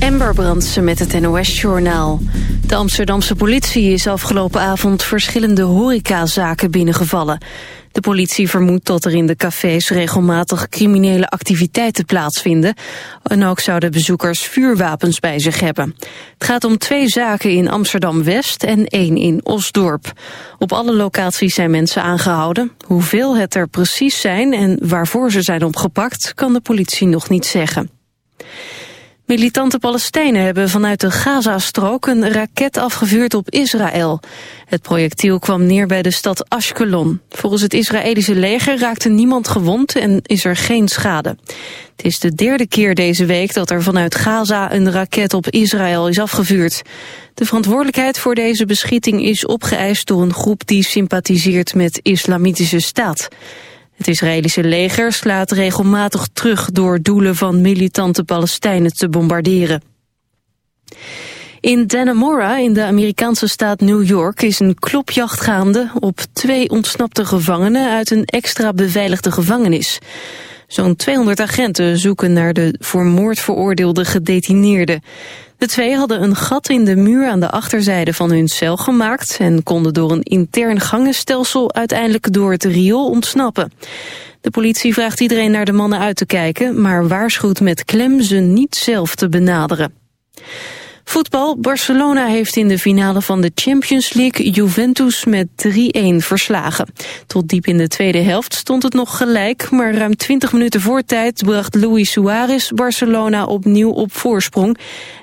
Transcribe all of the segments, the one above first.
Amber Brandsen met het NOS-journaal. De Amsterdamse politie is afgelopen avond verschillende horecazaken binnengevallen. De politie vermoedt dat er in de cafés regelmatig criminele activiteiten plaatsvinden. En ook zouden bezoekers vuurwapens bij zich hebben. Het gaat om twee zaken in Amsterdam-West en één in Osdorp. Op alle locaties zijn mensen aangehouden. Hoeveel het er precies zijn en waarvoor ze zijn opgepakt kan de politie nog niet zeggen. Militante Palestijnen hebben vanuit de Gazastrook een raket afgevuurd op Israël. Het projectiel kwam neer bij de stad Ashkelon. Volgens het Israëlische leger raakte niemand gewond en is er geen schade. Het is de derde keer deze week dat er vanuit Gaza een raket op Israël is afgevuurd. De verantwoordelijkheid voor deze beschieting is opgeëist door een groep die sympathiseert met islamitische staat. Het Israëlische leger slaat regelmatig terug door doelen van militante Palestijnen te bombarderen. In Dannemora in de Amerikaanse staat New York is een klopjacht gaande op twee ontsnapte gevangenen uit een extra beveiligde gevangenis. Zo'n 200 agenten zoeken naar de voor moord veroordeelde gedetineerden. De twee hadden een gat in de muur aan de achterzijde van hun cel gemaakt... en konden door een intern gangenstelsel uiteindelijk door het riool ontsnappen. De politie vraagt iedereen naar de mannen uit te kijken... maar waarschuwt met klem ze niet zelf te benaderen. Voetbal. Barcelona heeft in de finale van de Champions League Juventus met 3-1 verslagen. Tot diep in de tweede helft stond het nog gelijk, maar ruim 20 minuten voor tijd bracht Luis Suarez Barcelona opnieuw op voorsprong.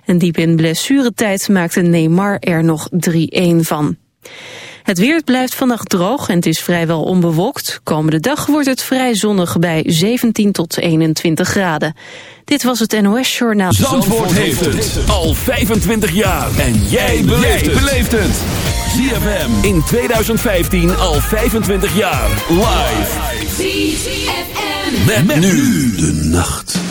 En diep in blessuretijd maakte Neymar er nog 3-1 van. Het weer blijft vannacht droog en het is vrijwel onbewolkt. Komende dag wordt het vrij zonnig bij 17 tot 21 graden. Dit was het NOS Journaal. Zandvoort, heeft het al 25 jaar. En jij beleeft het. ZFM in 2015 al 25 jaar. Live. ZFM. met nu de nacht.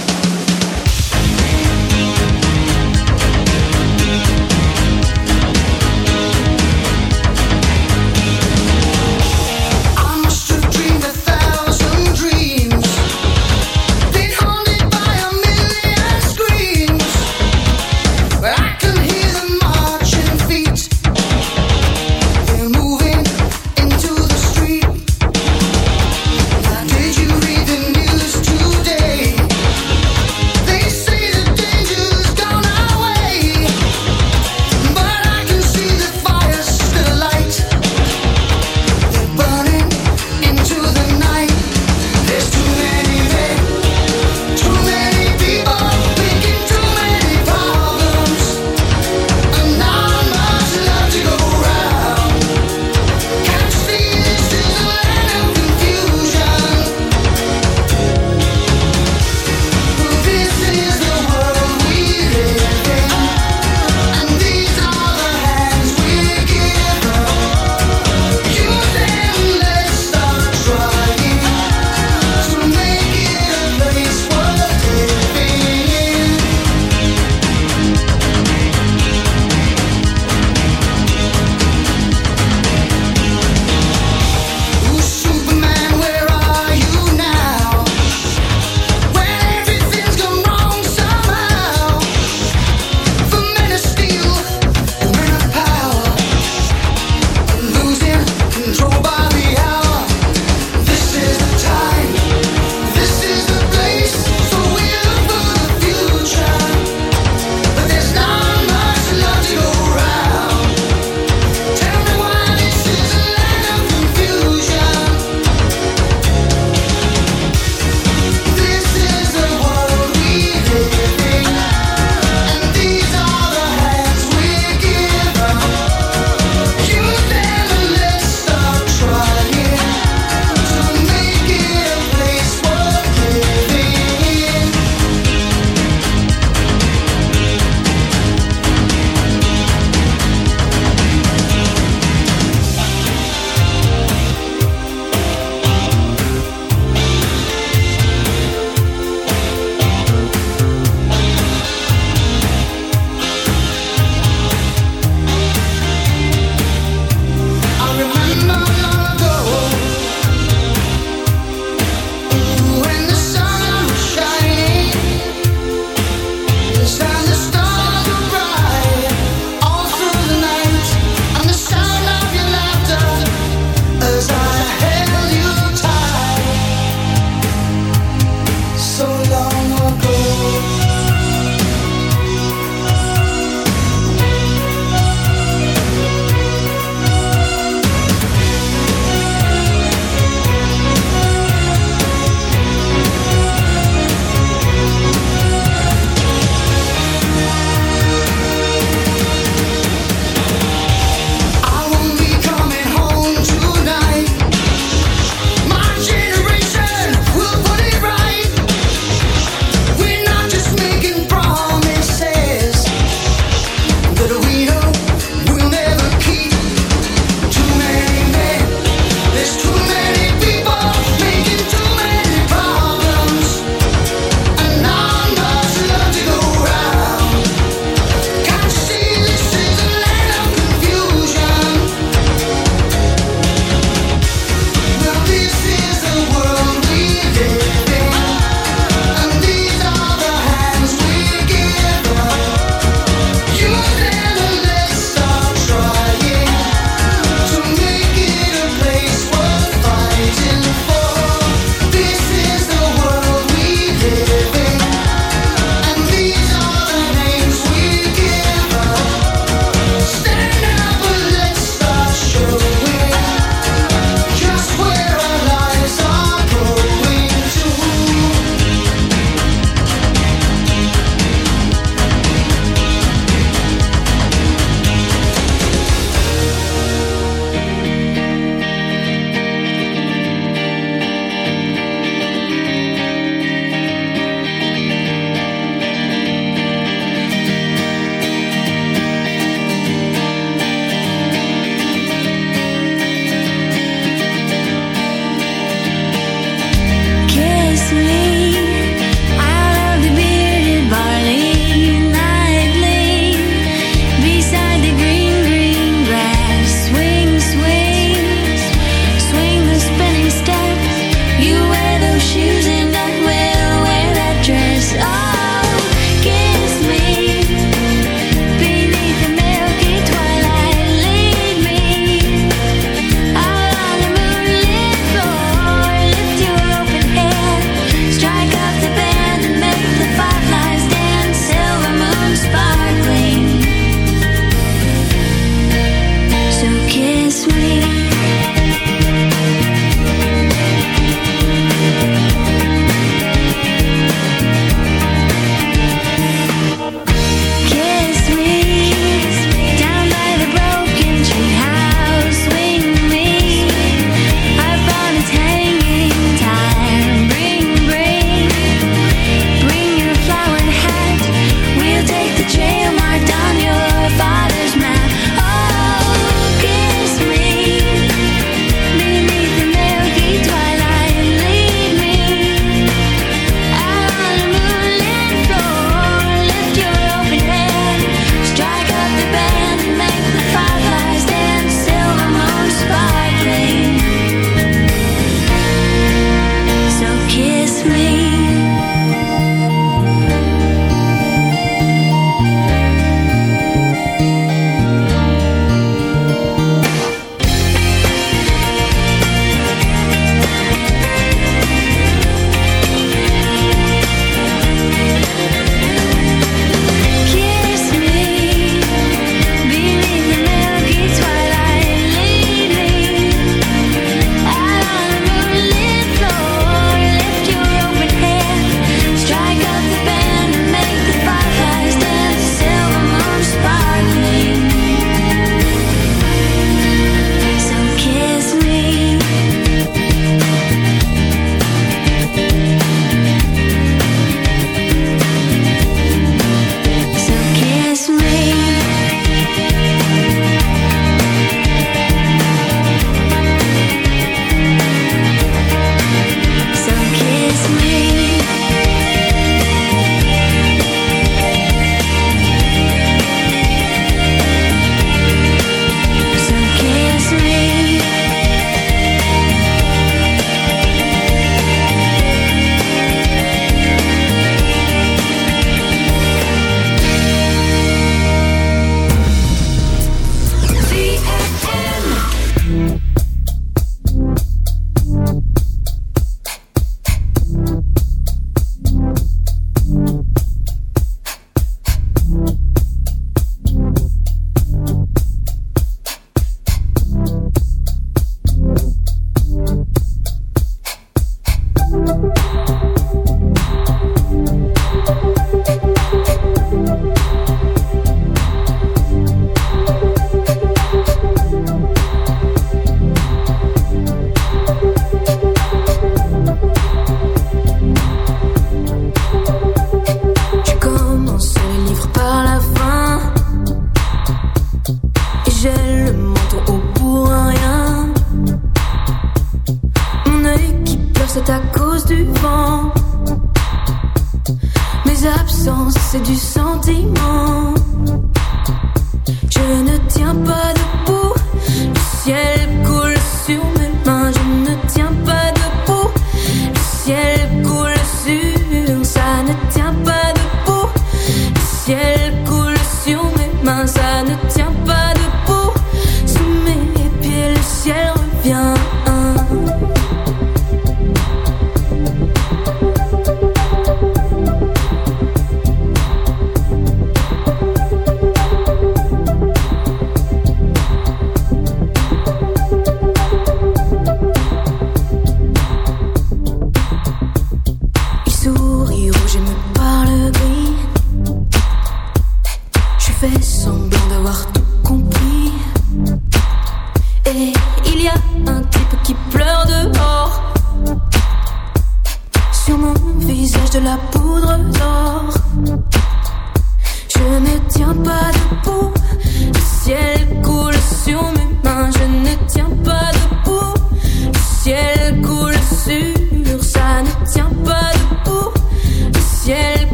it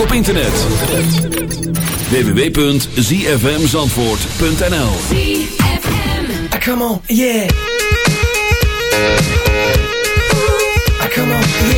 ook op internet. www.zfmzandvoort.nl ah, Come on, yeah. I come on, yeah.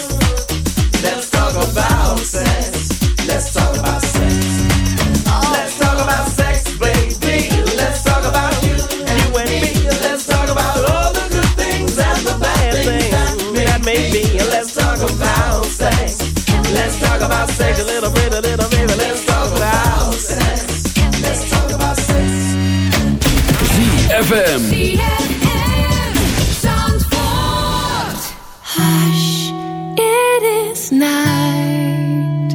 ZFM. Hush, it is night.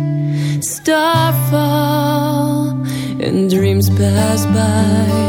Starfall and dreams pass by.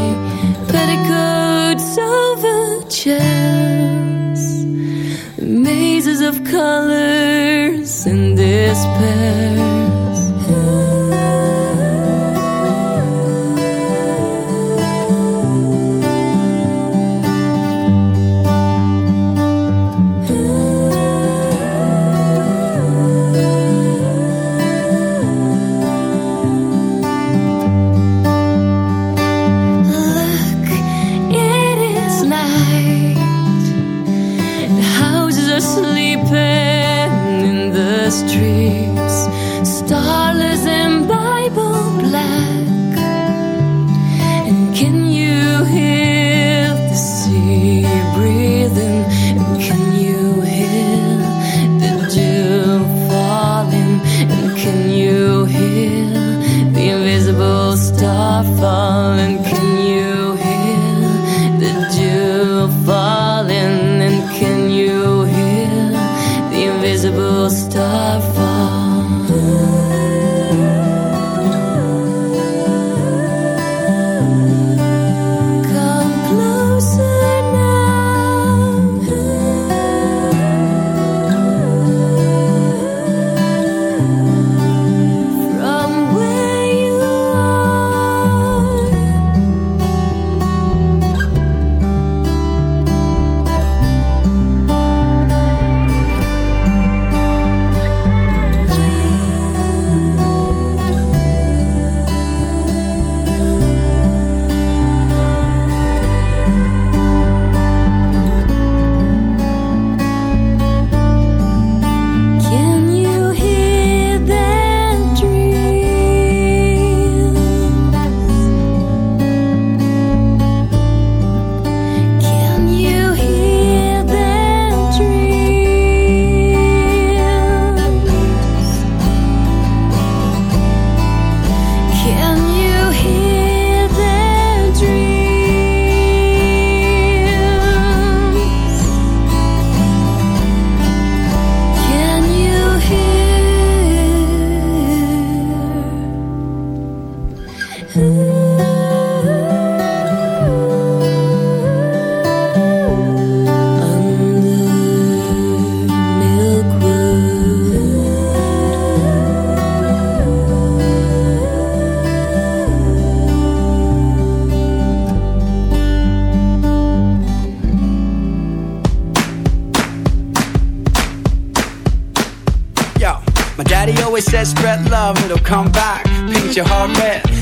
Said spread love, it'll come back. Paint your heart red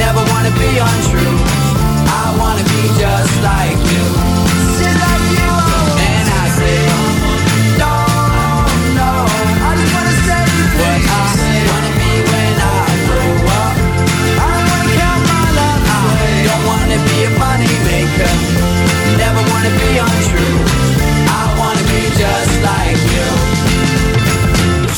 Never wanna be untrue. I wanna be just like you. Just like you. I know. I just wanna say what I wanna be when I grow up. I don't wanna count my love. I don't wanna be a money maker. Never wanna be untrue. I wanna be just like you.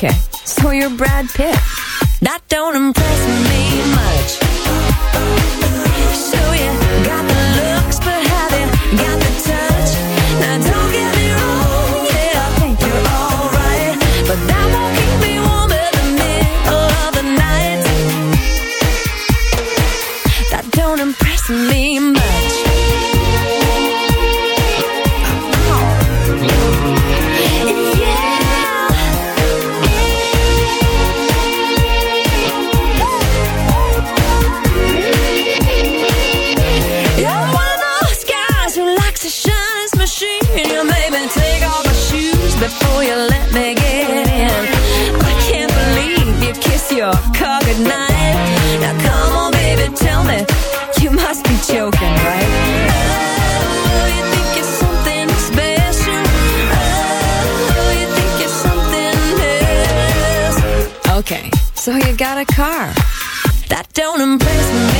Okay, so you're Brad Pitt. That don't impress me much. So you got the look. your car goodnight. Now come on, baby, tell me you must be joking, right? Oh, oh, okay, so you got a car that don't impress me.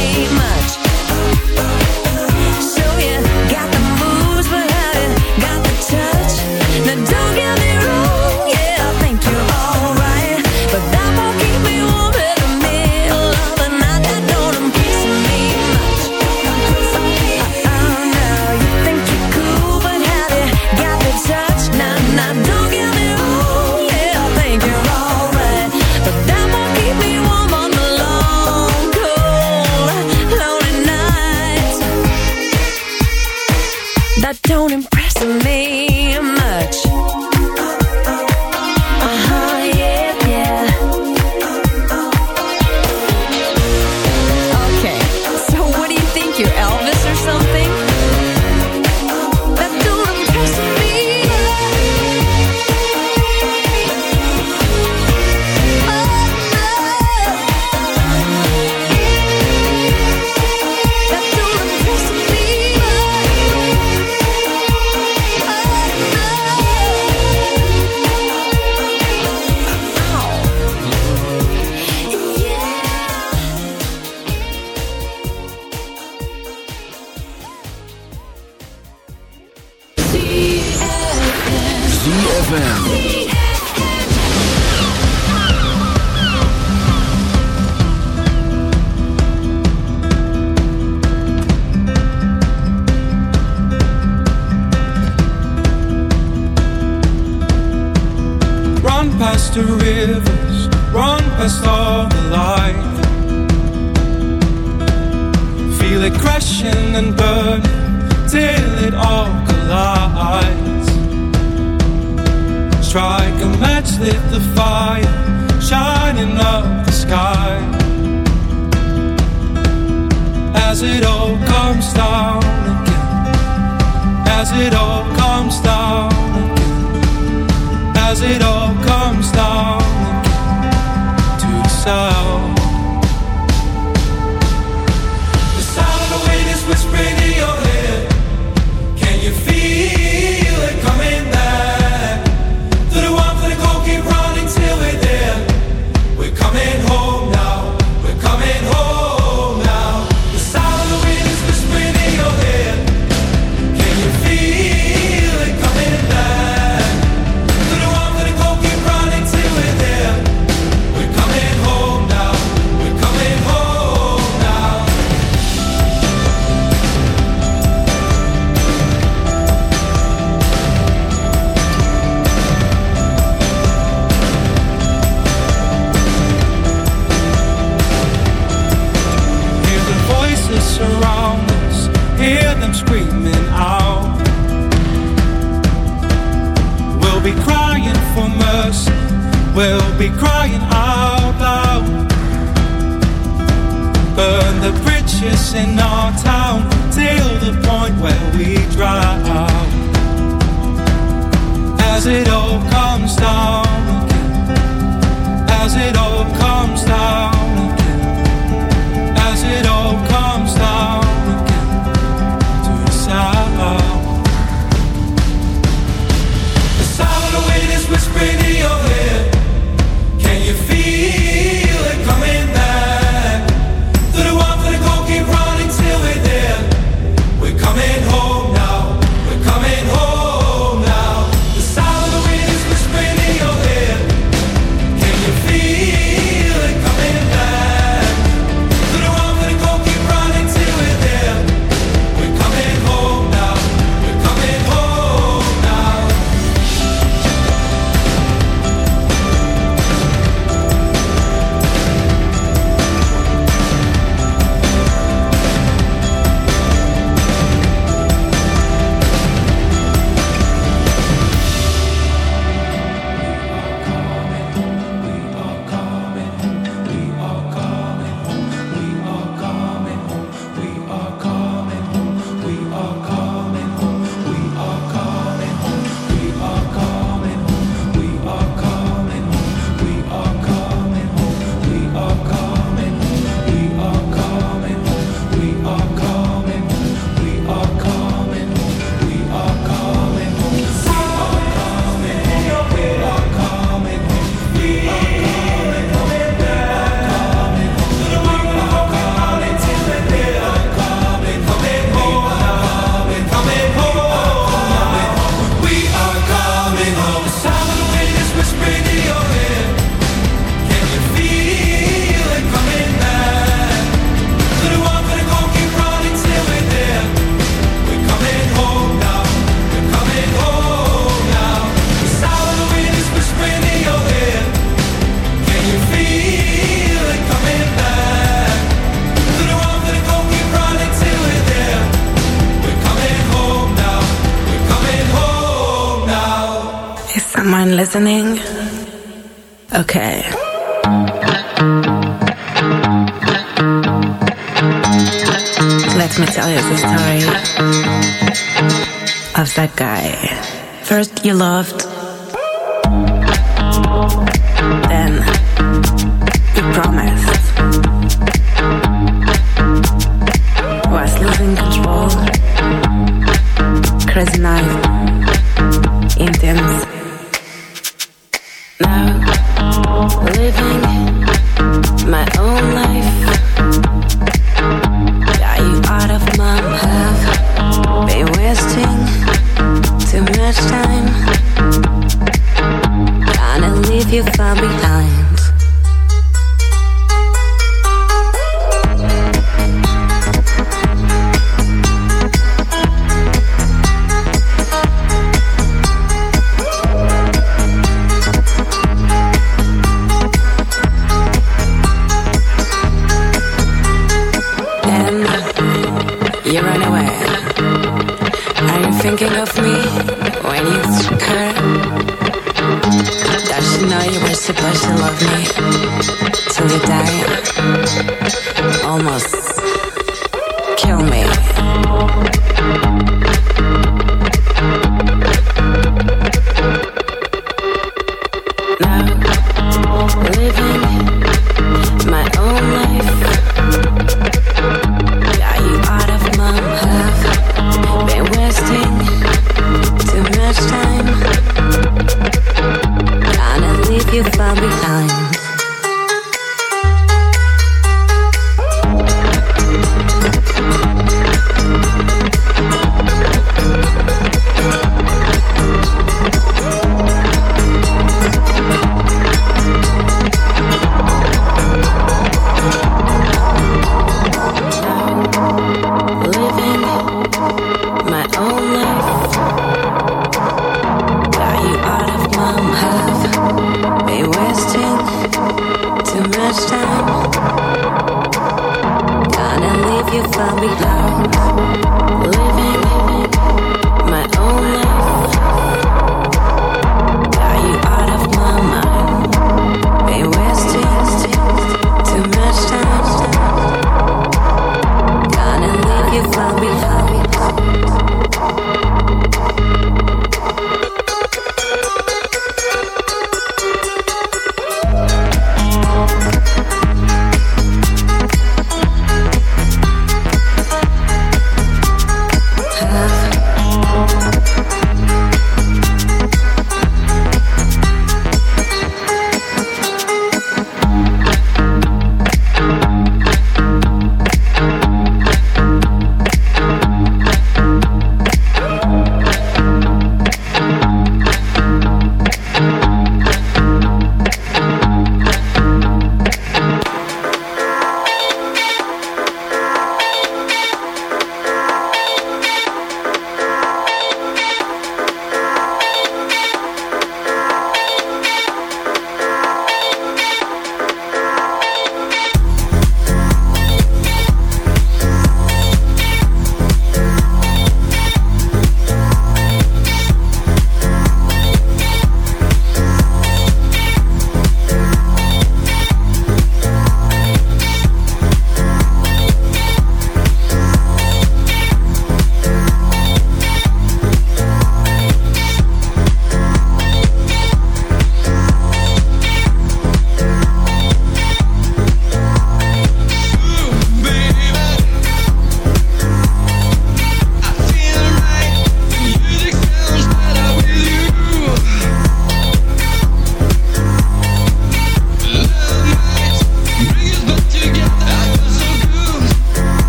Listening? much time. Trying to leave you far behind.